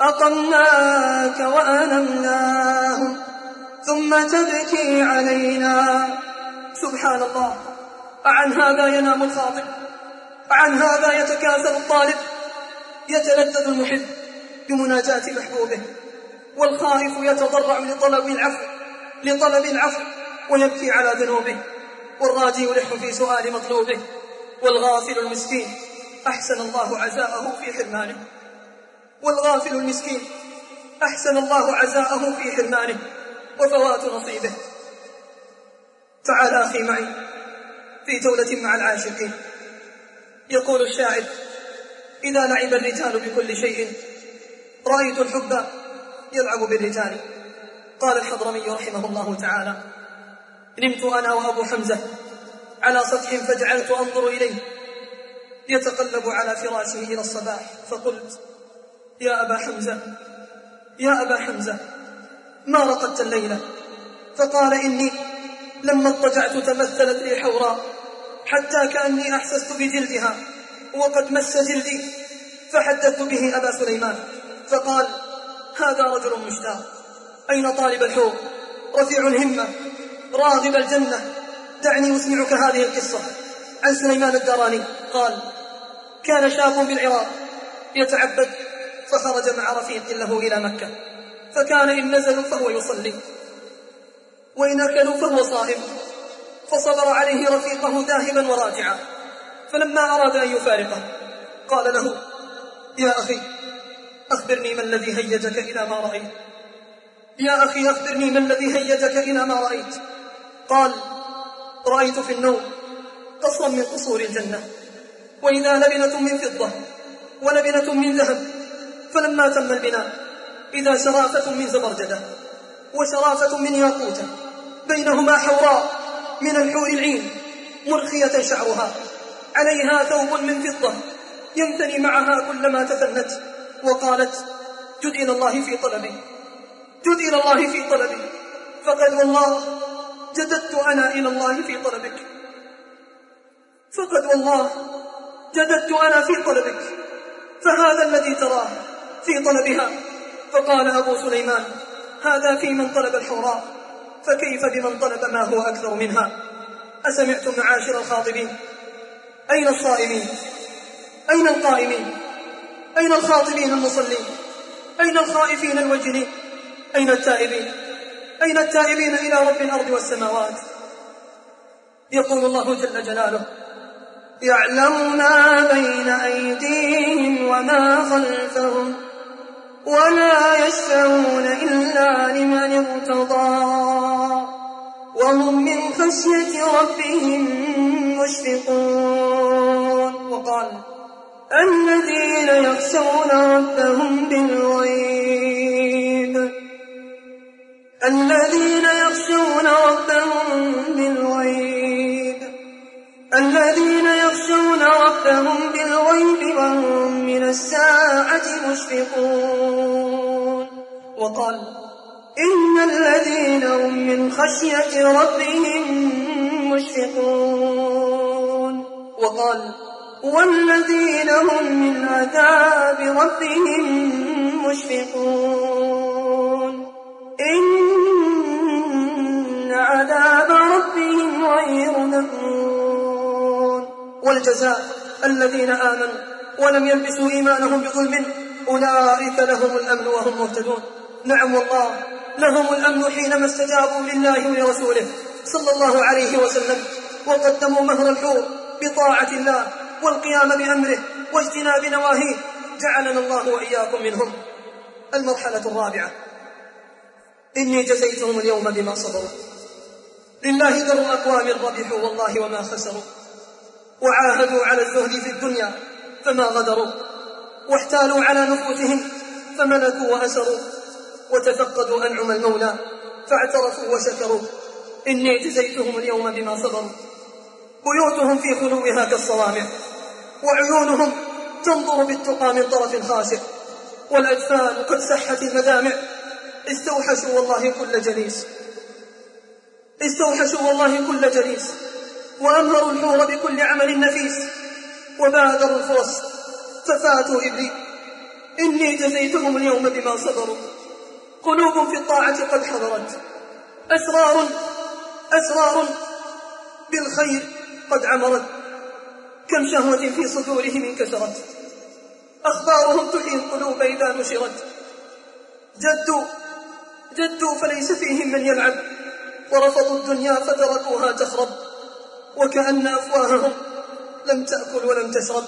أقمناك وألمناهم ثم تبكي علينا. سبحان الله. أعن هذا ينام الخاطب أعن هذا يتكاسل الطالب. يتلذذ المحب بمناجاة محبوبه. والخائف يتضرع لطلب العفو لطلب العفو ويبكي على ذنوبه. والراجي يلح في سؤال مطلوبه. والغافل المسكين أحسن الله عزاءه في حرمانه. والغافل المسكين أحسن الله عزاءه في حرمانه. وفوات نصيبه. تعال أخي معي. في جولة مع العاشقين. يقول الشاعر إذا لعب الرجال بكل شيء رأيت الحب يلعب بالرجال. قال الحضرمي رحمه الله تعالى نمت أنا وأبو حمزة على سطح فجعلت أنظر إليه يتقلب على فراشه إلى الصباح فقلت يا أبا حمزة يا أبا حمزة ما رقدت الليلة فقال إني لما اضطجعت تمثلت لي حوراء حتى كأني أحسست بجلدها وقد مس جلدي فحدثت به أبا سليمان فقال هذا رجل مشتاق. أين طالب الحور؟ رفيع الهمة راغب الجنة. دعني أسمعك هذه القصة عن سليمان الدراني قال كان شاب بالعراق يتعبد فخرج مع رفيق له إلى مكة فكان إن نزل فهو يصلي. وإن أكلوا فهو صاهم فصبر عليه رفيقه ذاهبا وراجعا. فلما أراد أن يفارقه قال له يا أخي أخبرني ما الذي هيجك إلى ما رأيت. يا أخي أخبرني ما الذي هيجك إلى ما رأيت. قال رأيت في النوم قصرا من قصور الجنة. وإذا لبنة من فضة ولبنة من ذهب فلما تم البناء إذا شرافة من زبرجدة. وشرافة من ياقوتة بينهما حوراء من الحور العين مرخية شعرها. عليها ثوب من فضة يمتني معها كلما تثنت وقالت جد إلى الله في طلبي جد إلى الله في طلبي. فقد والله جددت أنا إلى الله في طلبك. فقد والله جددت أنا في طلبك. فهذا الذي تراه في طلبها. فقال أبو سليمان هذا في من طلب الحوراء فكيف بمن طلب ما هو أكثر منها؟ أسمعتم معاشر الخاطبين؟ أين الصائمين؟ أين القائمين؟ أين الخاطبين المصلين؟ أين الخائفين الوجنين أين التائبين؟ أين التائبين إلى رب الأرض والسماوات؟ يقول الله جل جلاله يعلم ما بين أيديهم وما خلفهم ولا يشفعون إلا لمن ارتضى وهم من خشية ربهم مشفقون وقال الذين يخشون ربهم بالغيب الذين يخشون ربهم بالغيب الذين يخشون ربهم بالغيب وهم من الساعة مشفقون. وقال إن الذين هم من خشية ربهم مشفقون. وقال والذين هم من عذاب ربهم مشفقون. إن عذاب ربهم غير مذموم والجزاء الذين آمنوا ولم يلبسوا إيمانهم بظلم أولئك لهم الأمن وهم مهتدون. نعم والله لهم الأمن حينما استجابوا لله ولرسوله صلى الله عليه وسلم وقدموا مهر الحور بطاعة الله والقيام بأمره واجتناب نواهيه. جعلنا الله وإياكم منهم. المرحلة الرابعة. إني جزيتهم اليوم بما صبروا. لله ذر أقوام ربحوا والله وما خسروا. وعاهدوا على الزهد في الدنيا فما غدروا واحتالوا على نفوسهم فملكوا وأسروا وتفقدوا أنعم المولى فاعترفوا وشكروا إني جزيتهم اليوم بما صبروا. بيوتهم في خلوها كالصوامع وعيونهم تنظر بالتقى من طرف خاشع والأجفان قد سحت المدامع. استوحشوا والله كل جليس. استوحشوا والله كل جليس. وأنهروا الحور بكل عمل نفيس. وبادروا الفرص ففاتوا إبلي. إني جزيتهم اليوم بما صبروا. قلوب في الطاعة قد حضرت. أسرار أسرار بالخير قد عمرت. كم شهوة في صدورهم انكسرت. أخبارهم تحيي القلوب إذا نشرت. جدوا جدوا فليس فيهم من يلعب. ورفضوا الدنيا فتركوها تخرب. وكأن أفواههم لم تأكل ولم تشرب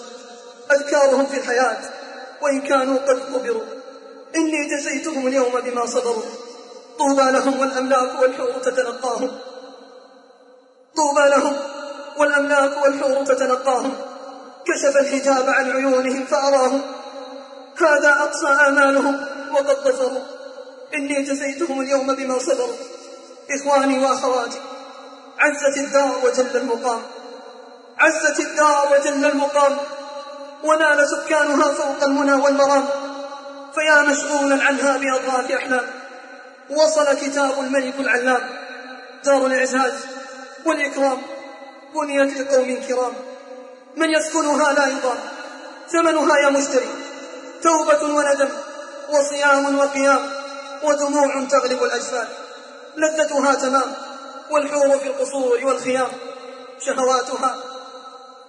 أذكارهم في الحياة وإن كانوا قد قبروا إني جزيتهم اليوم بما صبروا. طوبى لهم والأملاك والحور تتلقاهم. طوبى لهم والأملاك والحور تتلقاهم. كشف الحجاب عن عيونهم فأراهم. هذا أقصى آمالهم وقد ظفروا. إني جزيتهم اليوم بما صبروا. إخواني وأخواتي عزت الدار وجل المقام. عزت الدار وجل المقام. ونال سكانها فوق المنى والمرام. فيا مشغولا عنها بأضغاث أحلام. وصل كتاب الملك العلام. دار الإعزاز والإكرام. بنيت لقوم كرام. من يسكنها لا يضام. ثمنها يا مشتري. توبة وندم. وصيام وقيام. ودموع تغلب الأجفان. لذتها تمام. والحور في القصور والخيام شهواتها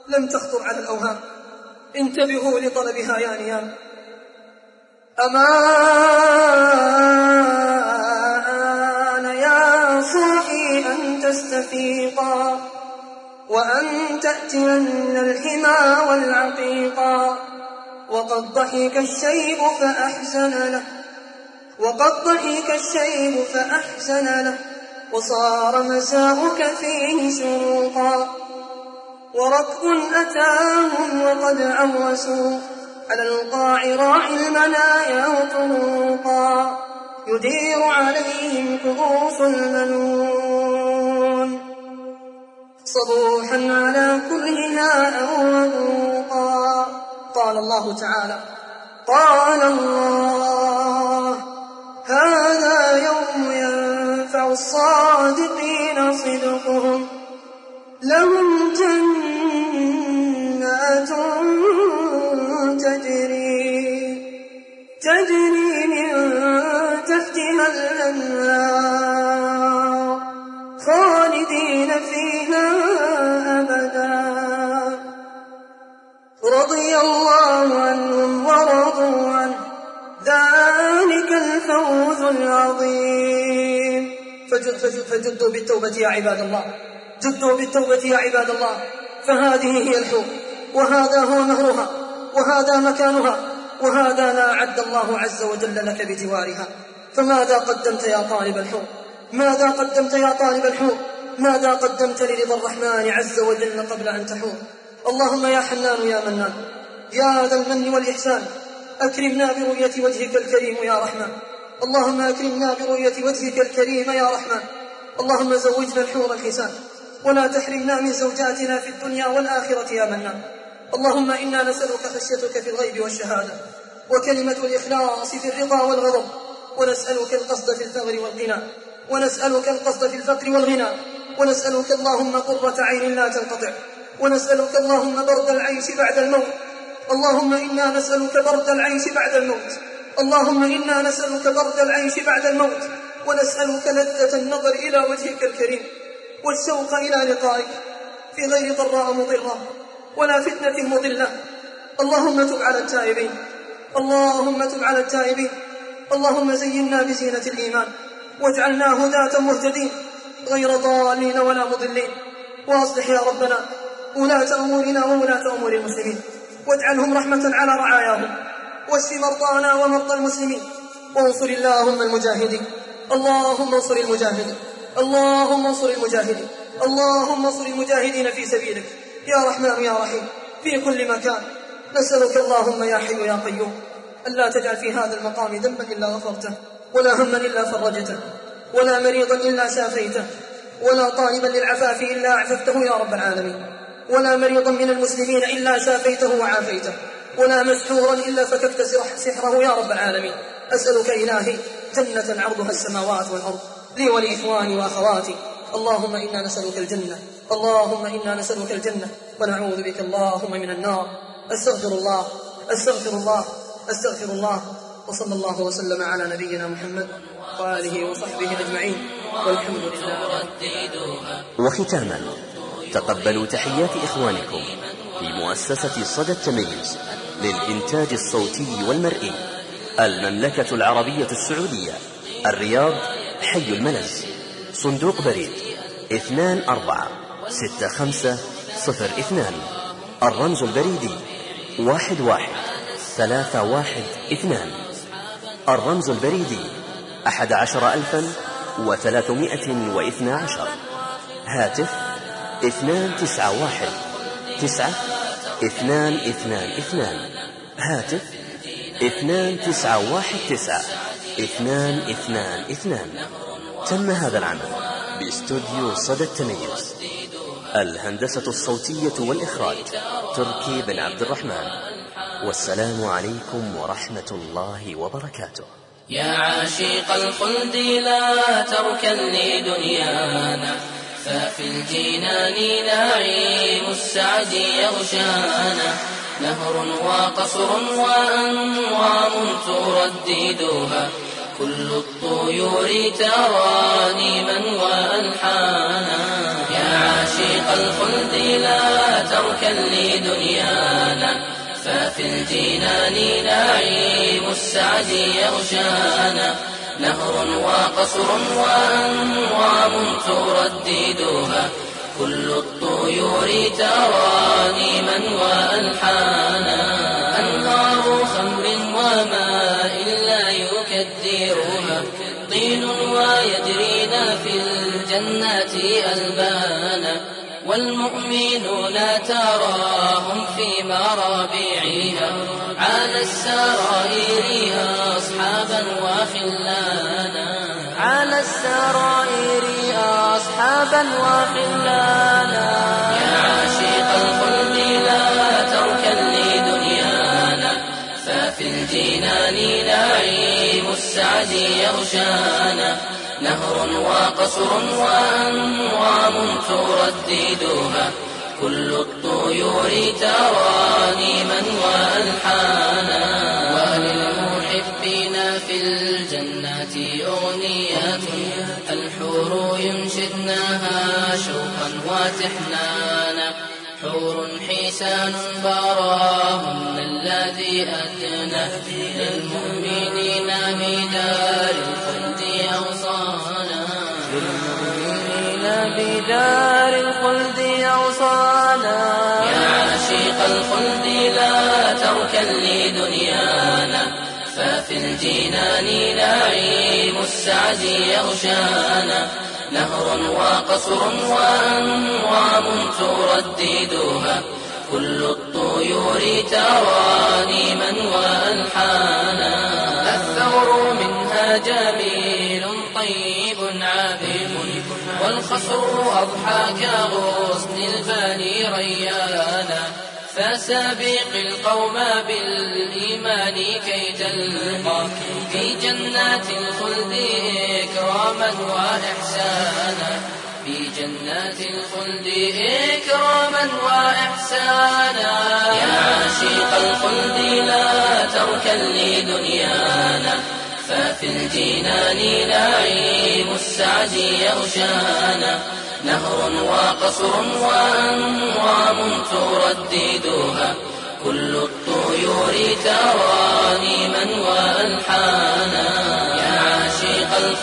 لم تخطر على الأوهام. انتبهوا لطلبها يا نيام. أمان يا صاحي أن تستفيقا وأن تأتين الحمى والعقيقا. وقد ضحك الشيب فأحزن له وقد ضحك الشيب فأحزن له. وصار مساؤك فيه شروقا وركب أتاهم وقد أوسوا على القاع المنايا وطروقا. يدير عليهم كؤوس الملون صبوحا على كلها أوروقا قال الله تعالى قال الله هذا يوم ينفع الصادقين صدقهم لهم جنات تجري تجري من تحتها الأنهار خالدين فيها أبدا. رضي الله عنهم ورضوا عنه. ذلك الفوز العظيم. فجدوا بالتوبة يا عباد الله جدوا بالتوبة يا عباد الله فهذه هي الحور وهذا هو نهرها وهذا مكانها وهذا ما أعد الله عز وجل لك بجوارها. فماذا قدمت يا طالب الحور ماذا قدمت يا طالب الحور ماذا قدمت لرضا الرحمن عز وجل قبل أن تحور اللهم يا حنان يا منان. يا ذا المن والإحسان. أكرمنا برؤية وجهك الكريم يا رحمن. اللهم أكرمنا برؤية وجهك الكريم يا رحمن. اللهم زوجنا الحور الحسان ولا تحرمنا من زوجاتنا في الدنيا والآخرة يا منا اللهم إنا نسألك خشيتك في الغيب والشهادة. وكلمة الإخلاص في الرضا والغضب. ونسألك القصد في الثغر والغنى. ونسألك القصد في الفقر والغنى. ونسألك اللهم قرة عين لا تنقطع. ونسألك اللهم برد العيش بعد الموت. اللهم إنا نسألك برد العيش بعد الموت. اللهم إنا نسألك برد العيش بعد الموت ونسألك لذة النظر إلى وجهك الكريم والشوق إلى لقائك في غير ضراء مضرة ولا فتنة مضلة. اللهم تب على التائبين. اللهم تب على التائبين. اللهم زينا بزينة الإيمان. واجعلنا هداة مهتدين. غير ضالين ولا مضلين. وأصلح يا ربنا ولاة أمورنا وولاة أمور المسلمين. واجعلهم رحمة على رعاياهم. واشف مرضانا ومرضى المسلمين. وانصر اللهم المجاهدين. اللهم انصر المجاهدين. اللهم انصر المجاهدين. اللهم انصر المجاهدين في سبيلك. يا رحمن يا رحيم. في كل مكان. نسألك اللهم يا حي يا قيوم. ألا تجعل في هذا المقام ذنبا إلا غفرته ولا هما إلا فرجته ولا مريضا إلا شافيته ولا طالبا للعفاف إلا أعففته يا رب العالمين ولا مريضا من المسلمين إلا شافيته وعافيته. ولا مسحورا إلا فككت سحره يا رب العالمين. أسألك إلهي جنة عرضها السماوات والأرض. لي ولإخواني وأخواتي. اللهم إنا نسألك الجنة. اللهم إنا نسألك الجنة. ونعوذ بك اللهم من النار. أستغفر الله. أستغفر الله. أستغفر الله. وصلى الله وسلم على نبينا محمد وآله وصحبه أجمعين. والحمد لله وختاما تقبلوا تحيات إخوانكم في مؤسسة صدى التميز. للإنتاج الصوتي والمرئي المملكة العربية السعودية الرياض حي الملز صندوق بريد 2465 الرمز البريدي 11312 الرمز البريدي 11312 هاتف 291 9 اثنان اثنان اثنان. هاتف. اثنان تسعة واحد تسعة. اثنان اثنان اثنان. تم هذا العمل باستوديو صدى التميز. الهندسة الصوتية والإخراج تركي بن عبد الرحمن. والسلام عليكم ورحمة الله وبركاته. يا عاشق الخلد لا تركني دنيانا. ففي الجنان نعيم السعد يغشانا نهر وقصر وأنوام ترددها كل الطيور ترانيما وألحانا يا عاشق الخلد لا تركا لدنيانا ففي الجنان نعيم السعد يغشانا نهر وقصر وأنوام ترددها كل الطيور ترانيما وألحانا أنهار خمر وماء لا يكدرها طين ويجرين في الجنات ألبانا والمؤمنون تراهم في مرابعها على السرائر يا أصحابا وخلانا على السرائر يا أصحابا وخلانا يا الخلد لا تركا لدنيانا ففي الجنان نعيم السعد يغشانا. نهر وقصر وأنوام ترددها كل الطيور ترانيما وألحانا وللمحبين في الجنات أغنيات الحور ينشدناها شوقا وتحنانا حور حسان براهن الذي أدنى للمؤمنين بدار الخلد أوصانا للمؤمنين بدار النعيم السعدي يغشانا. نهر وقصر وأنوام ترددها. كل الطيور ترانيما وأنحانا الثور منها جميل طيب عبيب والخصر أضحى كغصن الفاني ريانا. فسابق القوم بالإيمان كي تلقى. الخلد إكراما وإحسانا. في جنات الخلد إكراما وإحسانا. يا عاشق الخلد لا تركن لدنيانا. ففي الجنان نعيم السعد يغشانا. نهر وقصر وأنوام ترددها. كل الطيور ترانيما وألحانا.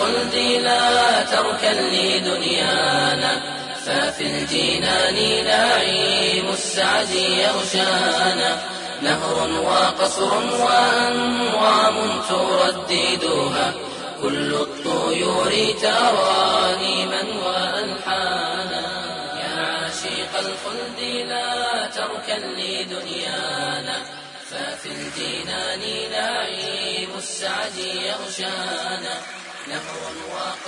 الخلد لا تركا لدنيانا ففي الجنان نعيم السعد يغشانا. نهر وقصر وأنوام ترددها كل الطيور ترانيما وألحانا يا عاشق الخلد لا تركا لدنيانا ففي الجنان نعيم السعد يغشانا.